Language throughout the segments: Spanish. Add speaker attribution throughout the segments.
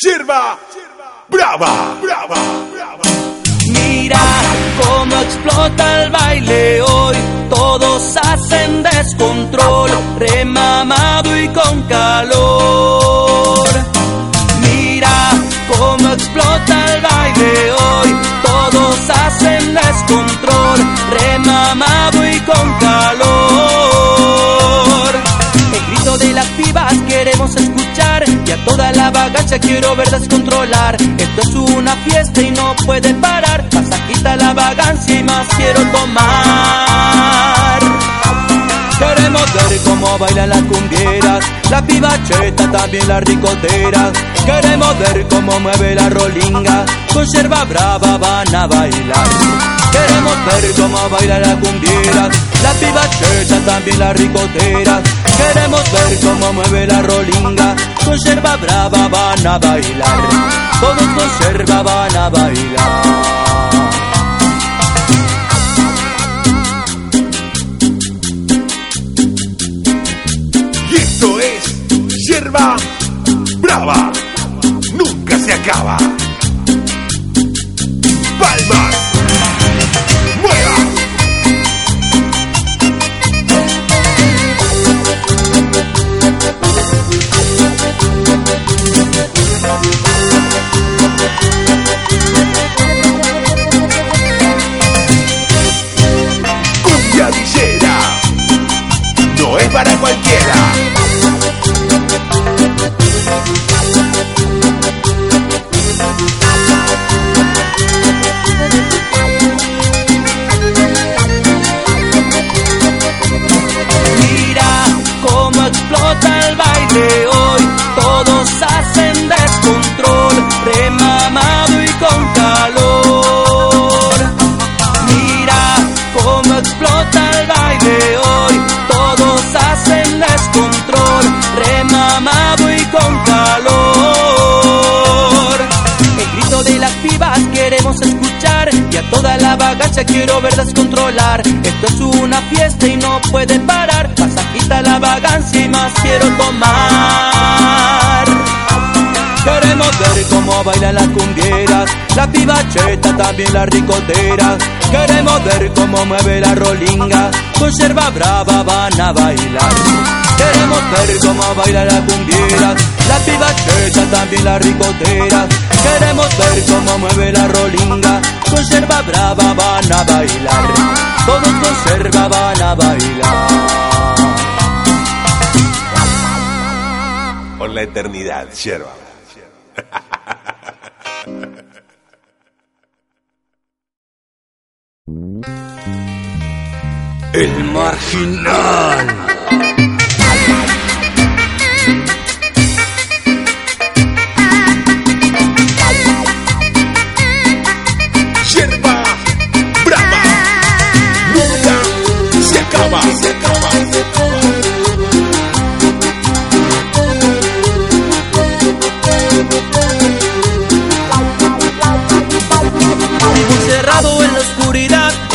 Speaker 1: Yerba brava, brava, brava.
Speaker 2: Mira cómo explota el baile hoy, todos hacen descontrol, remamado y con calor. Mira cómo explota el baile hoy, todos hacen descontrol, remamado y con calor. Toda la vagancia quiero ver descontrolar. Esto es una fiesta y no puede parar. Pasa, quita la vagancia y más quiero tomar. Queremos ver cómo bailan las cumbieras, la piba cheta, también la ricotera. Queremos ver cómo mueve la rolinga, con yerba brava van a bailar. Queremos ver cómo baila la cumbiera, la piba también la ricotera. Queremos ver cómo mueve la rolinga, con yerba brava van a bailar. Todos con yerba van a bailar.
Speaker 1: Y esto es Yerba brava. Nunca se acaba.
Speaker 2: Fiesta y no puede parar. Pasa, quita la vagancia y más quiero tomar. Queremos ver cómo bailan las cumbieras, la piba cheta, también la ricotera. Queremos ver cómo mueve la rolinga, con yerba brava van a bailar. Queremos ver cómo baila la cumbiera, la piba cheta, también la ricotera. Queremos ver cómo mueve la rolinga, con yerba brava van a bailar. Todos con yerba van a bailar.
Speaker 1: Por la eternidad, Yerba.
Speaker 2: El marginal.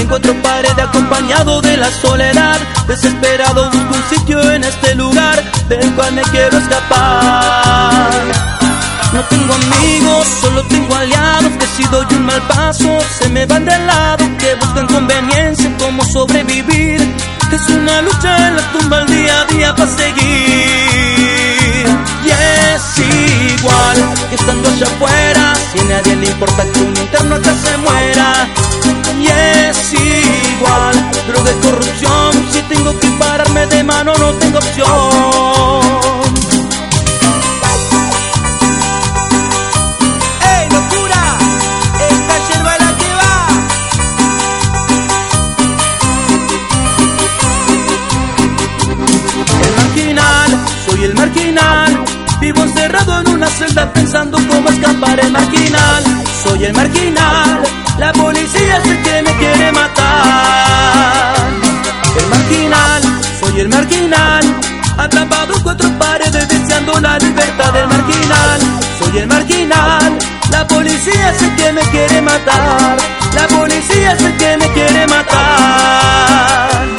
Speaker 2: Encuentro pared acompañado de la soledad. Desesperado busco un sitio en este lugar del cual me quiero escapar. No tengo amigos, solo tengo aliados que si doy un mal paso se me van de lado, que buscan conveniencia en cómo sobrevivir. Es una lucha en la tumba el día a día para seguir. Y es igual que estando allá afuera, si a nadie le importa que un interno acá se muera. Es igual, droga y corrupción, si tengo que pararme de mano no tengo opción. ¡Ey, locura! Esta yerba la que va. El marginal, soy el marginal. Vivo encerrado en una celda pensando cómo escapar el marginal. Soy el marginal, la policía es el que quiere matar. El marginal, soy el marginal. Atrapado en cuatro paredes deseando la libertad del marginal. Soy el marginal, la policía es el que me quiere matar. La policía es el que me quiere matar.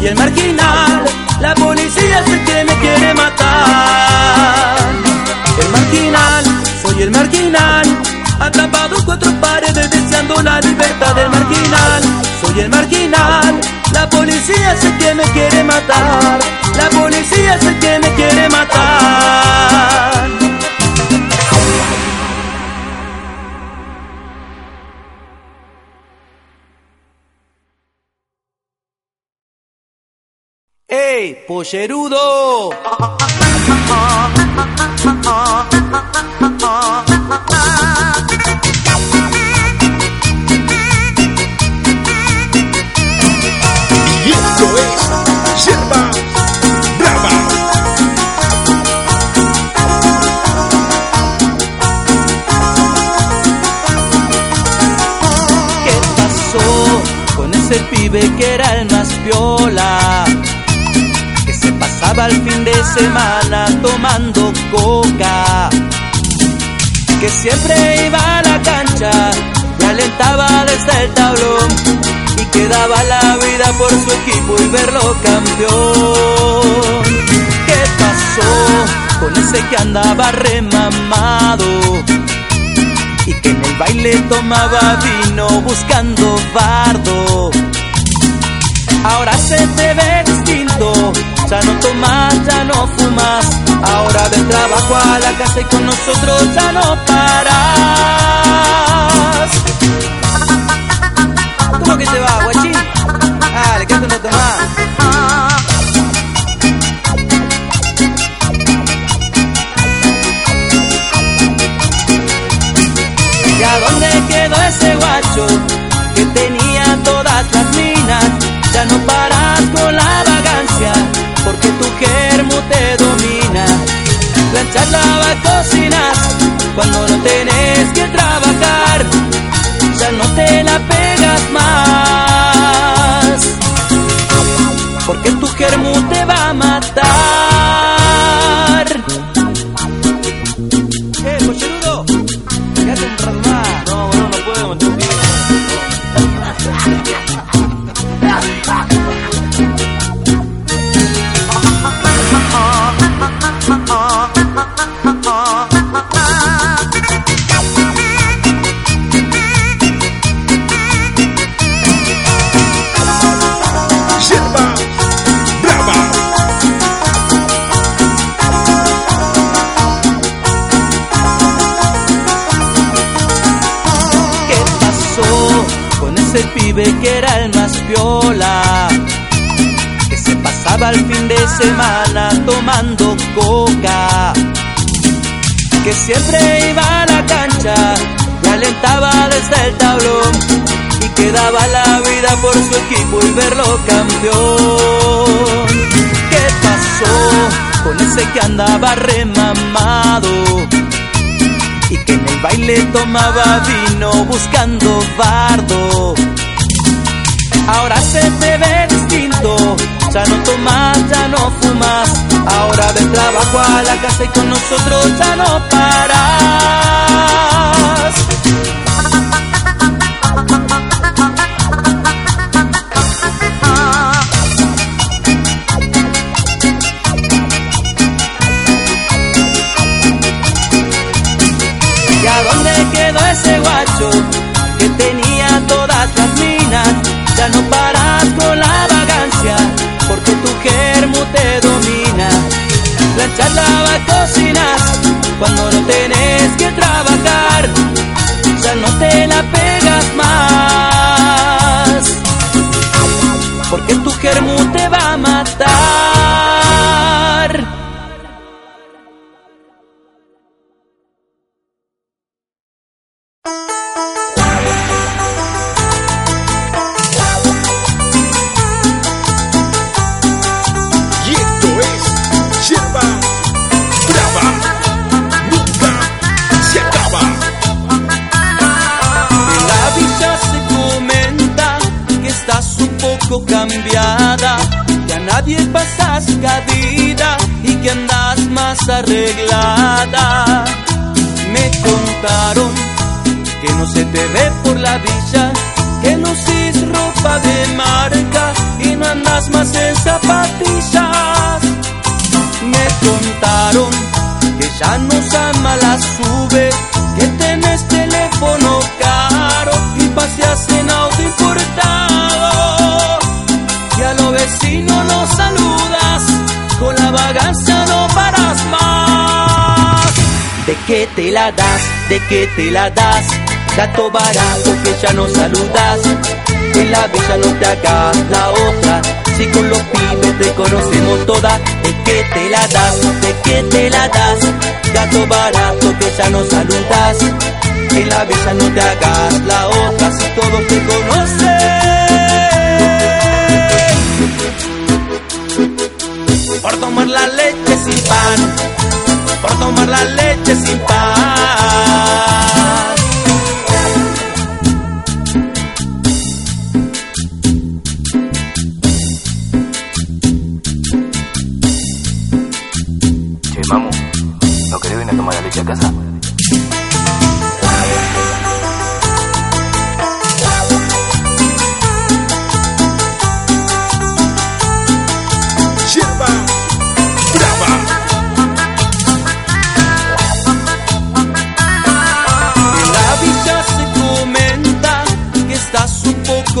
Speaker 2: Soy el marginal, la policía es el que me quiere matar. El marginal, soy el marginal. Atrapado en cuatro paredes deseando la libertad del marginal. Soy el marginal, la policía es el que me quiere matar. Pollerudo!
Speaker 1: Y esto es Yerba brava.
Speaker 2: ¿Qué pasó con ese pibe que era el más viola? Pasaba el fin de semana tomando coca. Que siempre iba a la cancha y alentaba desde el tablón. Y que daba la vida por su equipo y verlo campeón. ¿Qué pasó con ese que andaba remamado? y que en el baile tomaba vino buscando bardo. Ahora se te ve distinto, ya no tomas, ya no fumas. Ahora del trabajo a la casa y con nosotros ya no paras. ¿Cómo que te va, guachín? Dale, que no tomás. ¿Y a dónde quedó ese guacho que tenía todas las minas? Ya no paras con la vagancia Planchar, lavar, cocinar cuando no tenés que trabajar. Ya no te la pegas más porque semana tomando coca. Que siempre iba a la cancha y alentaba desde el tablón. Y que daba la vida por su equipo y verlo campeón. ¿Qué pasó con ese que andaba remamado? y que en el baile tomaba vino buscando bardo. Ahora se te ve distinto, ya no tomas, ya no fumas. Ahora del trabajo a la casa y con nosotros ya no paras. ¿Y a dónde quedó ese guacho que tenía todo? te domina. Planchar, lavar, cocinar, cuando no tenés que trabajar. Contaron que no se te ve por la villa, que lucís ropa de marca y no andas más en zapatillas. Me contaron que ya no ama la sube, ¿De qué te la das? ¿De qué te la das? Gato barato que ya no saludas. En la villa no te hagas la otra. Si con los pibes te conocemos toda, ¿de qué te la das? ¿De qué te la das? Gato barato que ya no saludas. En la villa no te hagas la otra. Si todos te conocen. Por tomar la leche sin pan. Por tomar la leche sin pan.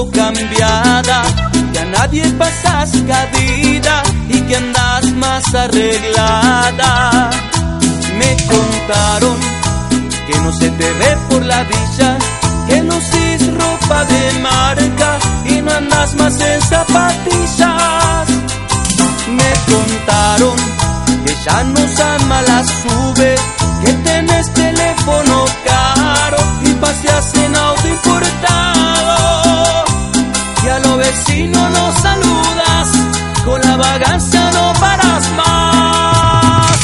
Speaker 2: Cambiada, que a nadie pasas cadida y que andas más arreglada. Me contaron que no se te ve por la villa, que no usís ropa de marca y no andas más en zapatillas. Me contaron que ya no ama la sube, que tenés teléfono caro y paseas en auto importado. Los saludas, con la vagancia no paras más.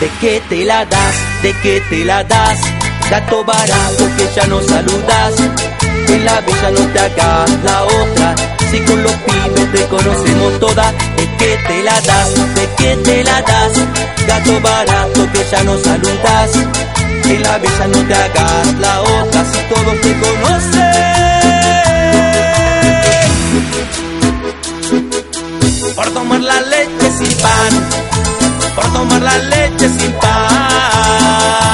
Speaker 2: ¿De qué te la das? ¿De qué te la das? Gato barato que ya no saludas. En la villa no te hagas la otra. Si con los pibes te conocemos toda, ¿de qué te la das? ¿De qué te la das? Gato barato que ya no saludas. En la villa no te hagas la otra. Si todos te conocen. Tomar la leche sin pan. Por tomar la leche sin pan.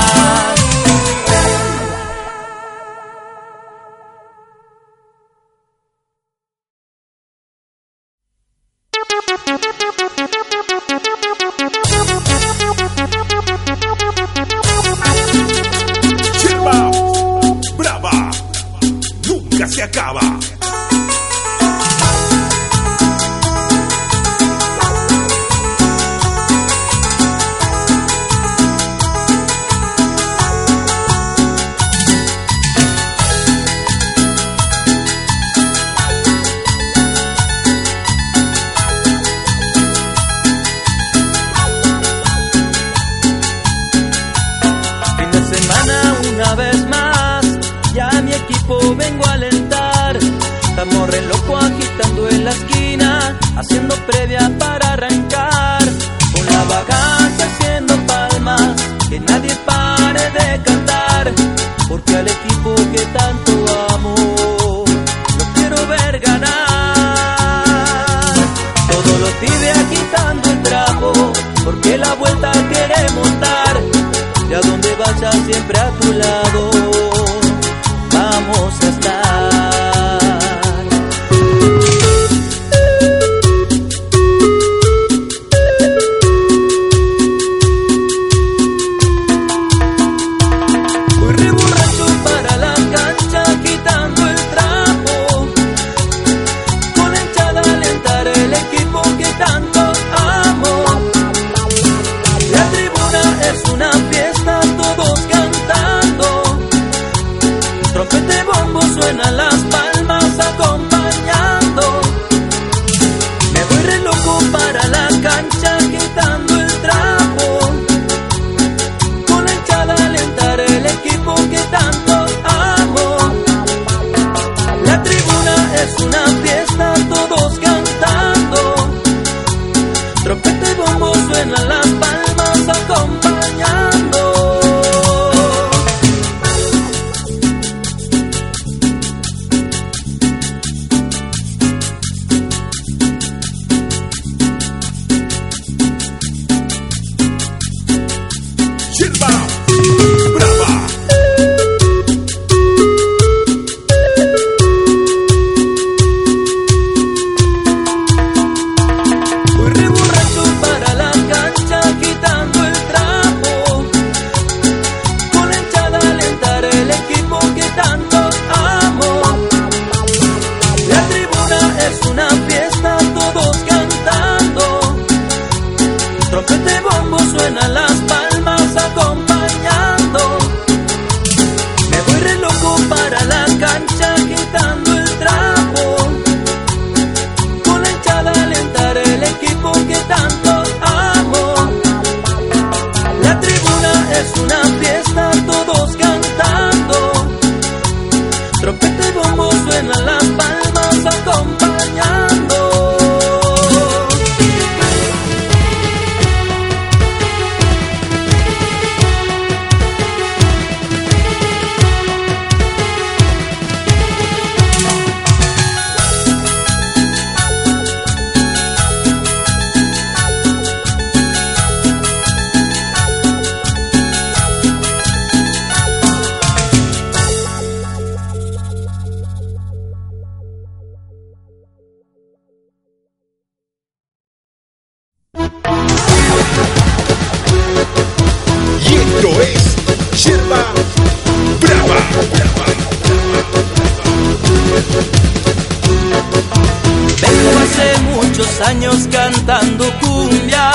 Speaker 2: Años cantando cumbia.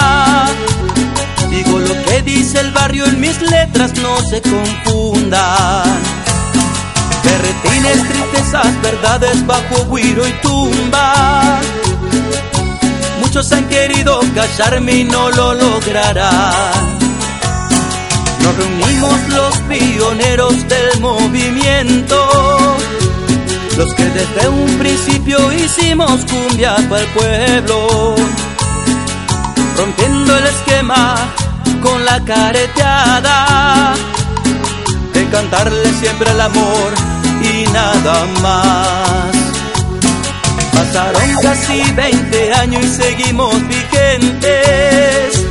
Speaker 2: Digo lo que dice el barrio en mis letras, no se confundan. Berretines, tristezas, verdades bajo guiro y tumba. Muchos han querido callarme y no lo lograrán. Nos reunimos los pioneros del movimiento, los que desde un principio hicimos cumbia para el pueblo, rompiendo el esquema con la careteada de cantarle siempre el amor y nada más. Pasaron casi 20 años y seguimos vigentes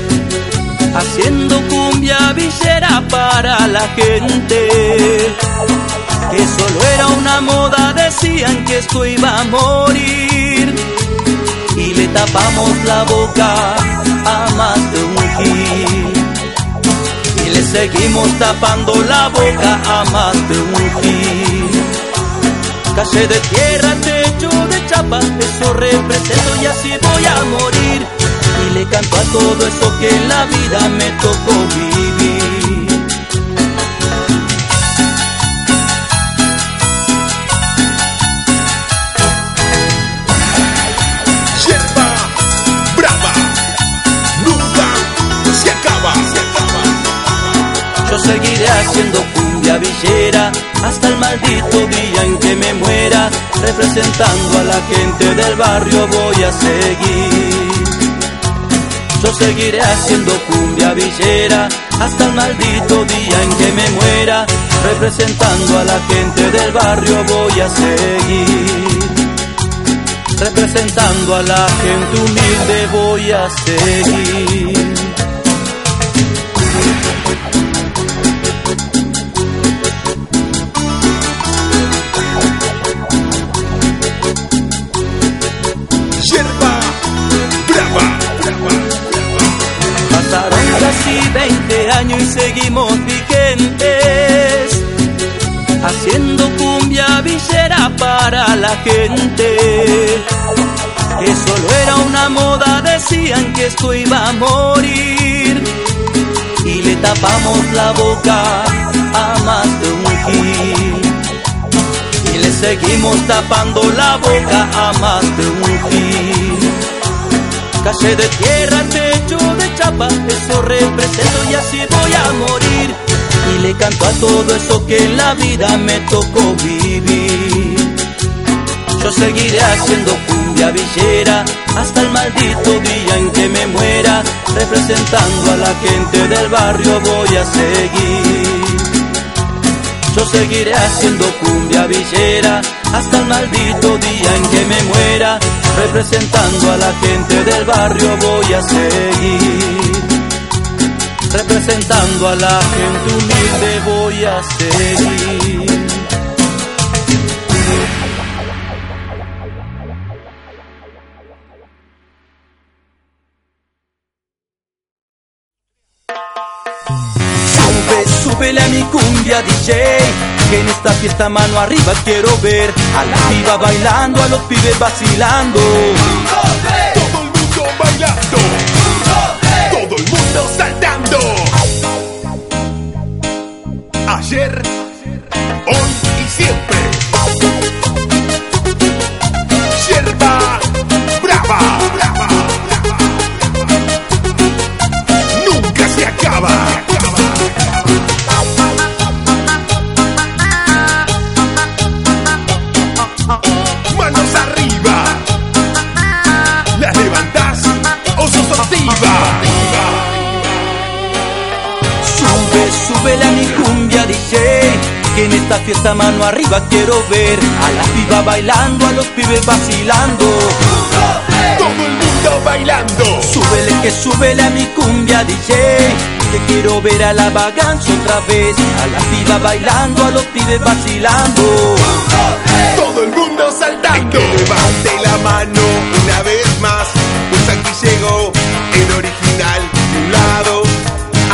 Speaker 2: haciendo cumbia villera para la gente. Que solo era una moda, decían que esto iba a morir. Y le tapamos la boca a más de un gil. Y le seguimos tapando la boca a más de un gil. Calle de tierra, techo de chapa, eso represento y así voy a morir. Y le canto a todo eso que en la vida me tocó vivir. Seguiré haciendo cumbia villera hasta el maldito día en que me muera. Representando a la gente del barrio voy a seguir. Yo seguiré haciendo cumbia villera hasta el maldito día en que me muera. Representando a la gente del barrio voy a seguir. Representando a la gente humilde voy a seguir. Seguimos vigentes, haciendo cumbia villera para la gente. Que solo era una moda, decían que esto iba a morir. Y le tapamos la boca a más de un gil. Y le seguimos tapando la boca a más de un gil. Calle de tierra, eso represento y así voy a morir. Y le canto a todo eso que en la vida me tocó vivir. Yo seguiré haciendo cumbia villera hasta el maldito día en que me muera. Representando a la gente del barrio voy a seguir. Yo seguiré haciendo cumbia villera hasta el maldito día en que me muera. Representando a la gente del barrio voy a seguir. Representando a la gente humilde voy a seguir. Súbele a mi cumbia DJ Que en esta fiesta mano arriba quiero ver A la piba bailando, a los pibes vacilando
Speaker 1: Todo el mundo bailando. Todo el mundo saltando. Ayer, hoy y siempre.
Speaker 2: Esta fiesta mano arriba quiero ver A la piba bailando, a los pibes vacilando
Speaker 1: Todo el mundo bailando.
Speaker 2: Súbele que súbele a mi cumbia DJ Que quiero ver a la vagancia otra vez A la piba bailando, a los pibes vacilando
Speaker 1: Todo el mundo saltando. Que levante la mano una vez más. Pues aquí llegó el original. De un lado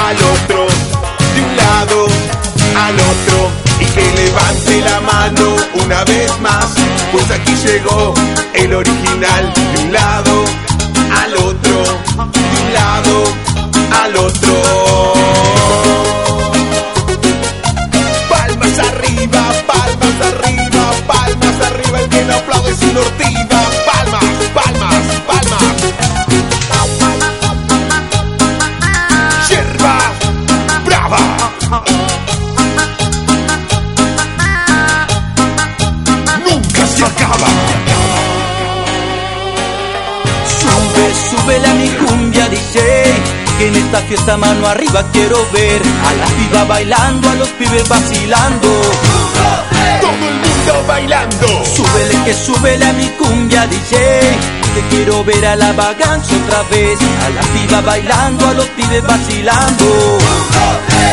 Speaker 1: al otro. De un lado al otro. Y que levante la mano una vez más. Pues aquí llegó el original. De un lado al otro. De un lado al otro.
Speaker 2: Esta fiesta mano arriba quiero ver A la piba bailando, a los pibes vacilando
Speaker 1: Todo el mundo bailando.
Speaker 2: Súbele que súbele a mi cumbia DJ Que quiero ver a la vagancia otra vez A la piba bailando, a los pibes vacilando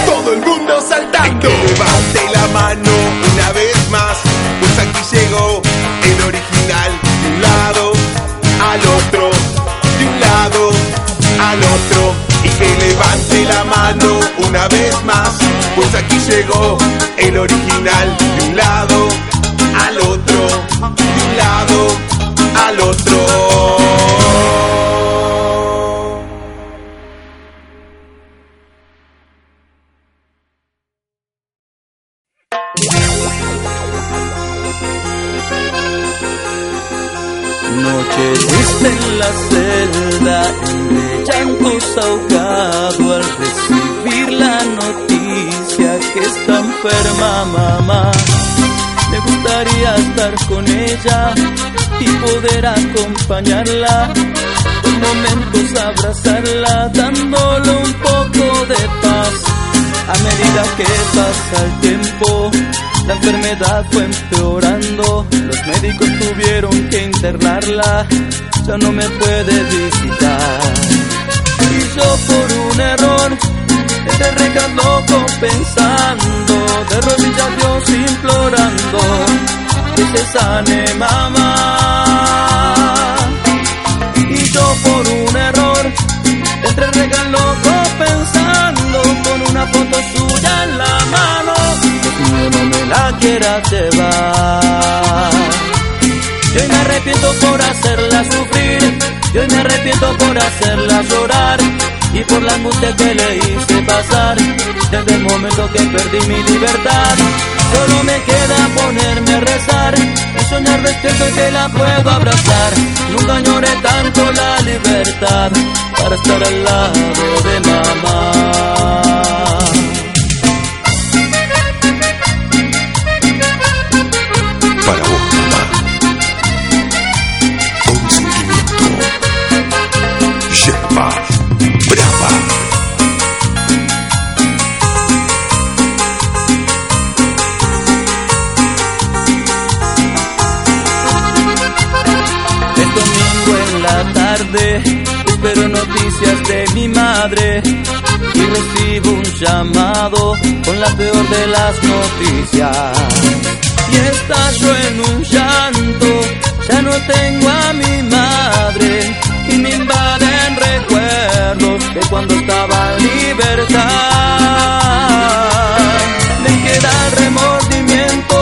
Speaker 1: Todo el mundo saltando. Levante la mano una vez más. Pues aquí llegó levante la mano una vez más. Pues aquí llegó el original.
Speaker 2: Acompañarla, momentos abrazarla, dándole un poco de paz. A medida que pasa el tiempo, la enfermedad fue empeorando. Los médicos tuvieron que internarla, ya no me puede visitar. Y yo por un error, este rejas loco pensando, de rodillas Dios implorando, que se sane mamá. Yo por un error, entre regal loco pensando, con una foto suya en la mano, no me la quiera llevar. Yo me arrepiento por hacerla sufrir, yo me arrepiento por hacerla llorar y por la angustia que le hice pasar desde el momento que perdí mi libertad. Solo me queda ponerme a rezar y soñar despierto y que la puedo abrazar. Nunca lloré tanto la libertad para estar al lado de mamá.
Speaker 1: Para vos,
Speaker 2: madre y recibo un llamado con la peor de las noticias. Y estallo en un llanto, ya no tengo a mi madre y me invaden recuerdos de cuando estaba en libertad. Me queda el remordimiento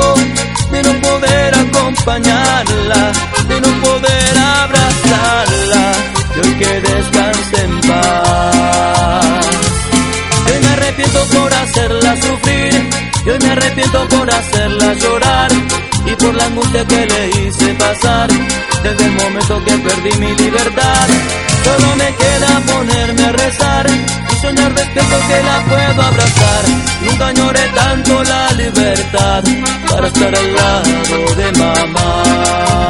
Speaker 2: de no poder acompañarla, de no poder abrazarla, yo que por hacerla sufrir, y hoy me arrepiento por hacerla llorar, y por la angustia que le hice pasar, desde el momento que perdí mi libertad. Solo me queda ponerme a rezar y soñar despierto que la puedo abrazar. Nunca añoré tanto la libertad para estar al lado de mamá.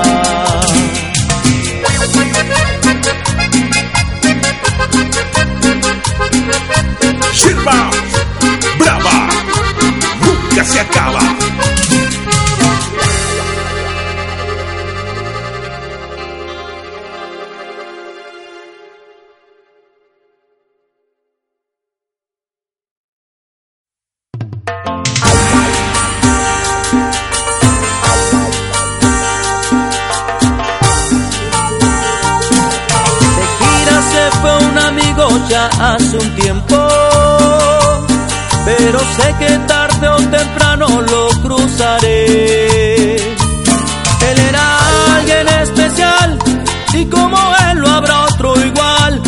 Speaker 1: Brava, nunca se acaba.
Speaker 2: Ya hace un tiempo, pero sé que tarde o temprano lo cruzaré. Él era alguien especial y como él lo habrá otro igual.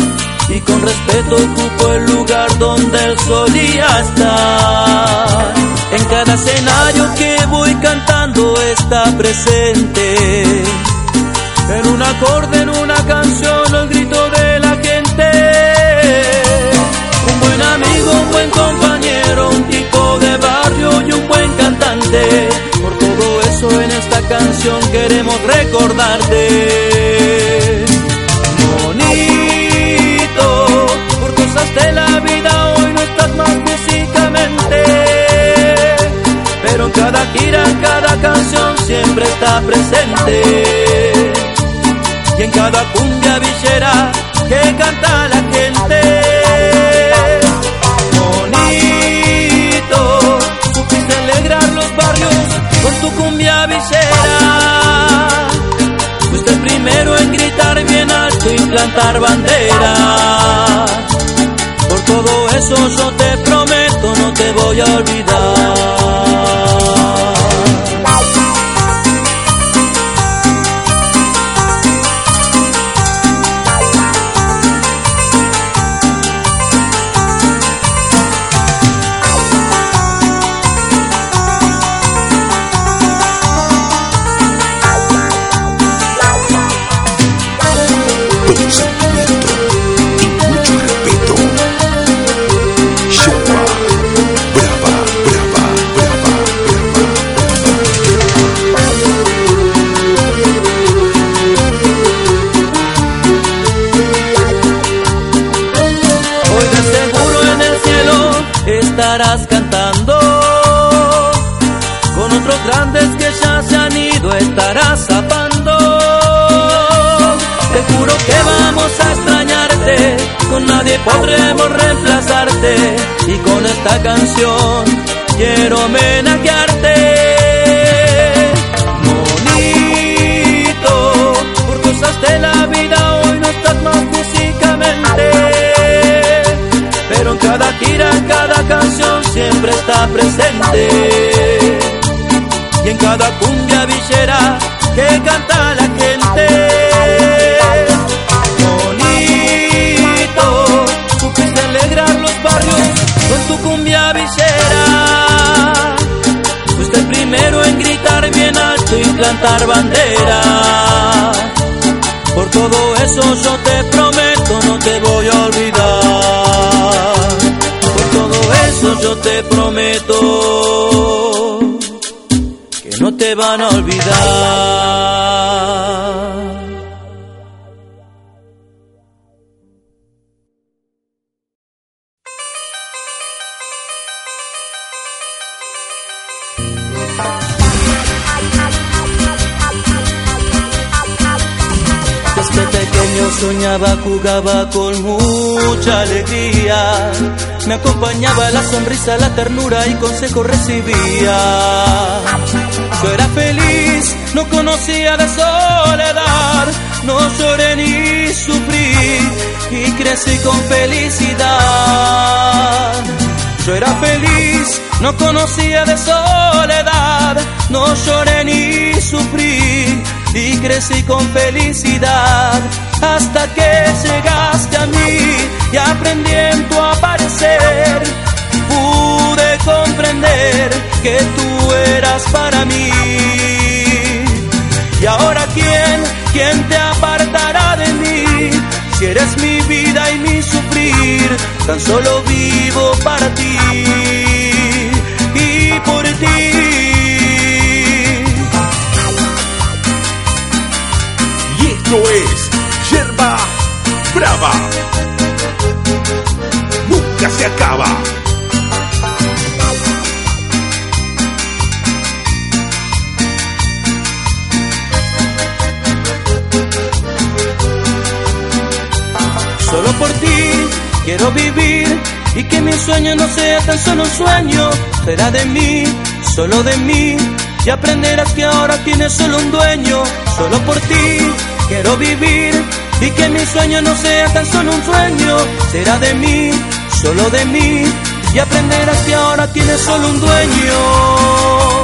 Speaker 2: Y con respeto ocupo el lugar donde él solía estar. En cada escenario que voy cantando está presente. En un acorde, en una canción, el grito queremos recordarte. Bonito, por cosas de la vida hoy no estás más físicamente. Pero en cada gira, en cada canción siempre está presente y en cada cumbia villera que canta la gente. Plantar bandera. Por todo eso yo te prometo no te voy a olvidar. Podremos reemplazarte. Y con esta canción quiero homenajearte. Bonito, por cosas de la vida hoy no estás más físicamente. Pero en cada gira, en cada canción siempre está presente. Y en cada cumbia villera que canta la plantar bandera. Por todo eso yo te prometo no te voy a olvidar. Por todo eso yo te prometo que no te van a olvidar. Jugaba con mucha alegría. Me acompañaba la sonrisa, la ternura y consejo recibía. Yo era feliz, no conocía de soledad, no lloré ni sufrí y crecí con felicidad. Yo era feliz, no conocía de soledad, no lloré ni sufrí y crecí con felicidad hasta que llegaste a mí y aprendí en tu aparecer. Pude comprender que tú eras para mí. Y ahora quién, quién te apartará de mí, si eres mi vida y mi sufrir, tan solo vivo para ti y por ti.
Speaker 1: Esto es
Speaker 2: quiero vivir y que mi sueño no sea tan solo un sueño. Será de mí, solo de mí. Y aprenderás que ahora tienes solo un dueño. Solo por ti quiero vivir y que mi sueño no sea tan solo un sueño, será de mí, solo de mí, y aprenderás que ahora tienes solo un dueño.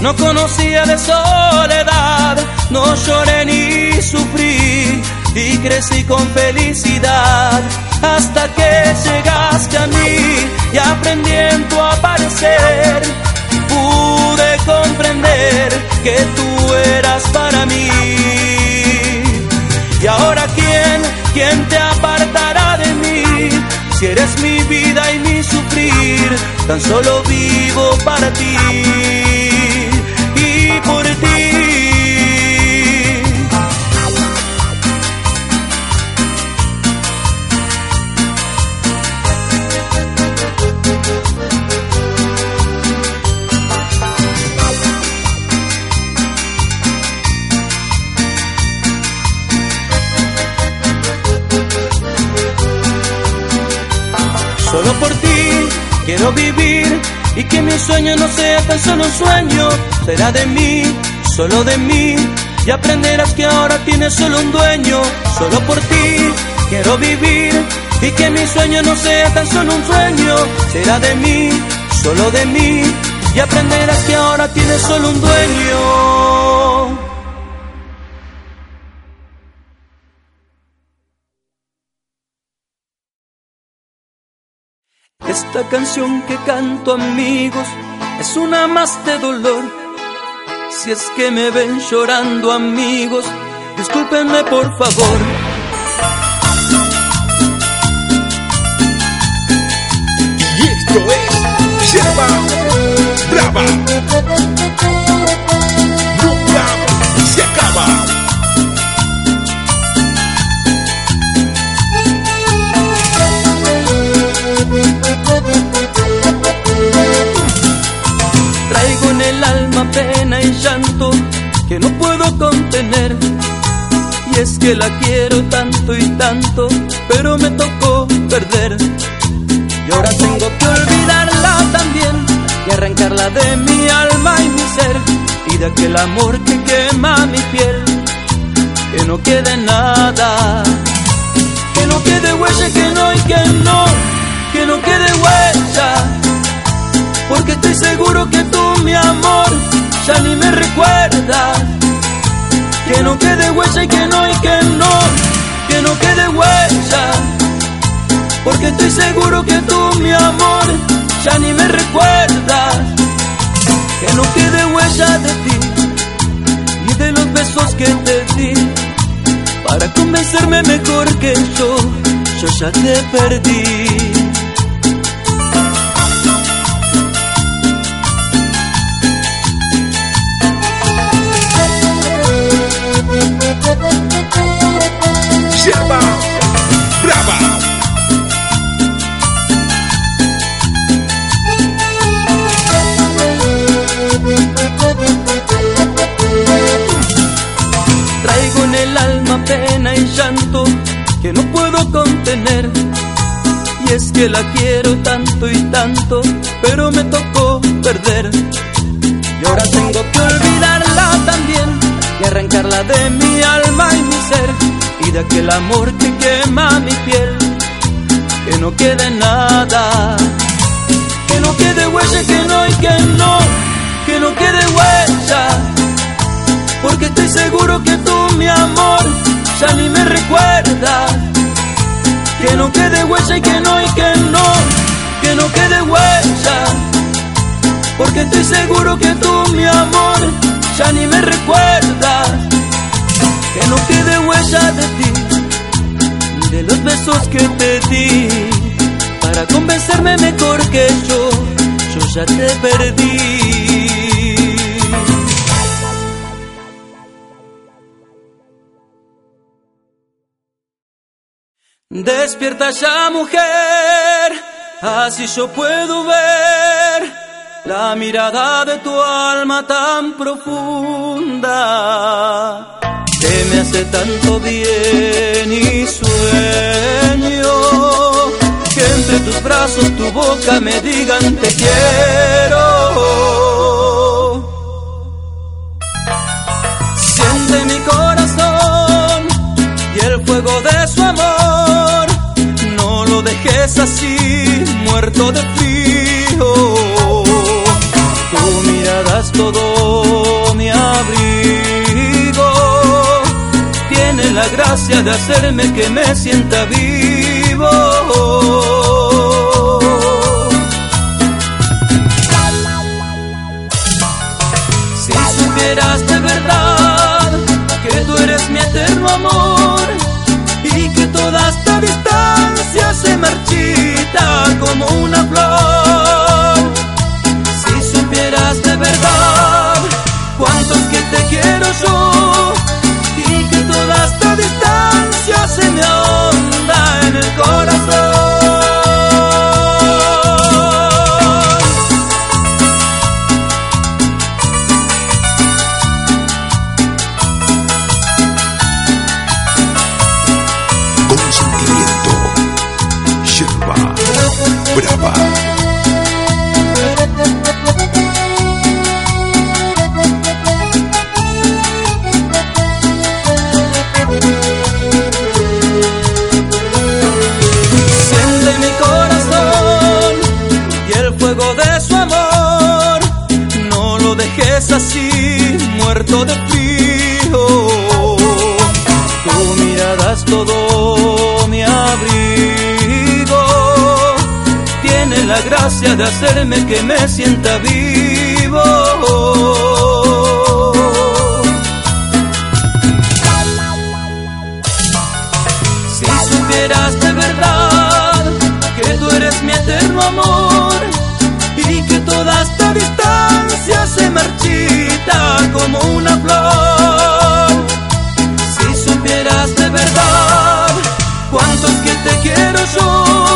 Speaker 2: No conocía de soledad, no lloré ni sufrí y crecí con felicidad hasta que llegaste a mí y aprendí en tu aparecer. Pude comprender que tú eras para mí. Y ahora quién, quién te apartará de mí, si eres mi vida y mi sufrir, tan solo vivo para ti quiero vivir y que mi sueño no sea tan solo un sueño, será de mí, solo de mí. Y aprenderás que ahora tienes solo un dueño, solo por ti quiero vivir y que mi sueño no sea tan solo un sueño, será de mí, solo de mí. Y aprenderás que ahora tienes solo un dueño. Esta canción que canto amigos es una más de dolor. Si es que me ven llorando amigos, discúlpenme por favor.
Speaker 1: Y esto es Brava.
Speaker 2: Alma pena y llanto que no puedo contener. Y es que la quiero tanto y tanto, pero me tocó perder. Y ahora tengo que olvidarla también y arrancarla de mi alma y mi ser y de aquel amor que quema mi piel. Que no quede nada, que no quede huella, que no y que no, que no quede huella porque estoy seguro que tú, mi amor, ya ni me recuerdas. Que no quede huella y que no y que no, que no quede huella. Porque estoy seguro que tú, mi amor, ya ni me recuerdas. Que no quede huella de ti y de los besos que te di. Para convencerme mejor que yo, yo ya te perdí.
Speaker 1: Brava.
Speaker 2: Traigo en el alma pena y llanto que no puedo contener. Y es que la quiero tanto y tanto, pero me tocó perder. Y ahora tengo que olvidarla también y arrancarla de mi alma y mi ser de aquel amor que quema mi piel, que no quede nada, que no quede huella, que no y que no, que no quede huella, porque estoy seguro que tú, mi amor, ya ni me recuerdas, que no quede huella y que no y que no, que no quede huella, porque estoy seguro que tú, mi amor, ya ni me recuerdas, que no quede huella de ti, de los besos que te di, para convencerme mejor que yo, yo ya te perdí. Despierta ya mujer, así yo puedo ver la mirada de tu alma tan profunda que me hace tanto bien y sueño que entre tus brazos tu boca me digan te quiero. Siente mi corazón y el fuego de su amor, no lo dejes así, muerto de frío. Tu mirada es todo la gracia de hacerme que me sienta vivo. Si supieras de verdad que tú eres mi eterno amor y que toda esta distancia se marchita como una flor. muerto de frío. Tu mirada es todo mi abrigo. Tiene la gracia de hacerme que me sienta vivo. Si supieras de verdad que tú eres mi eterno amor y que toda esta distancia se marchó como una flor. Si supieras de verdad cuántos que te quiero yo.